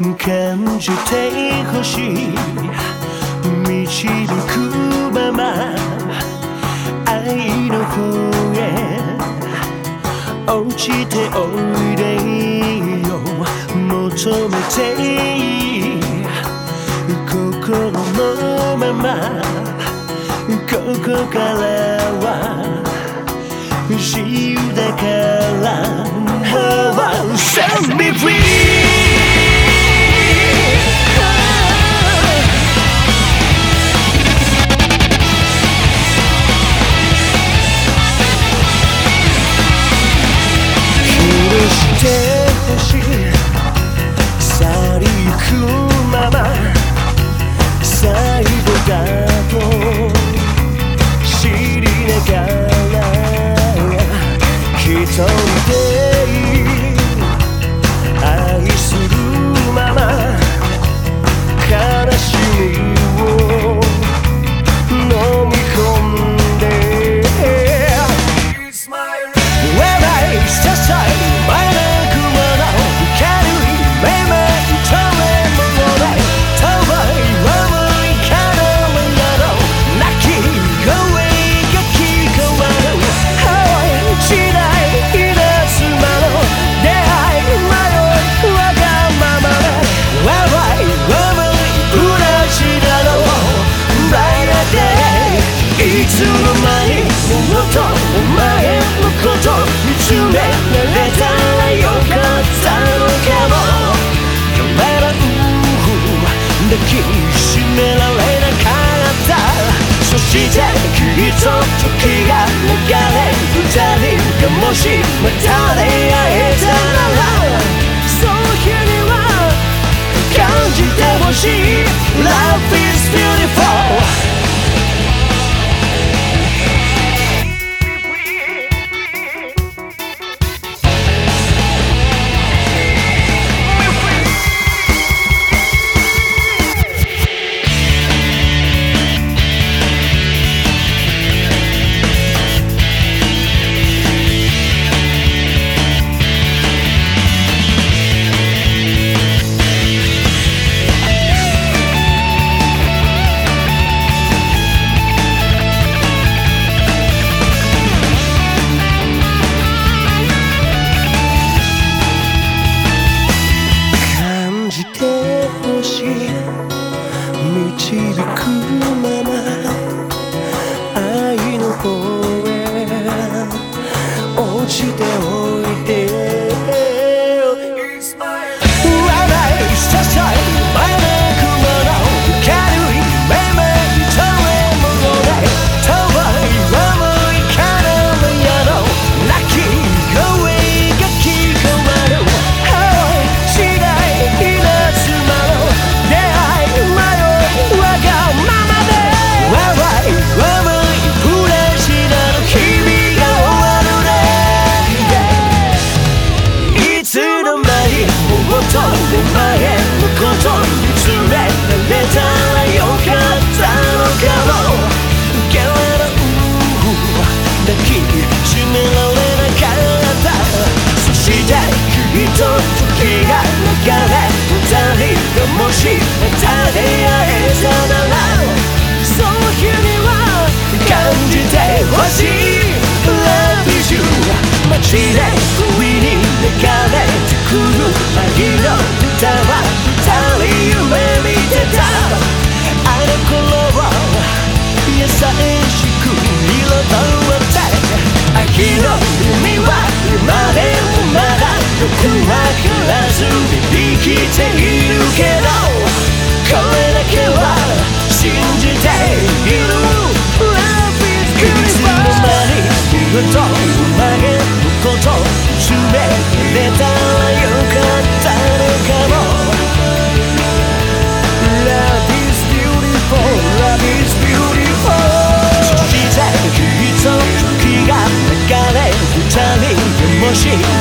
感じてほしい。導くまま愛の方へ落ちておいでよ。求めていい。心のままここからは自由だから。Oh, 君の海は今でもまだよくわからずに生きているけど心。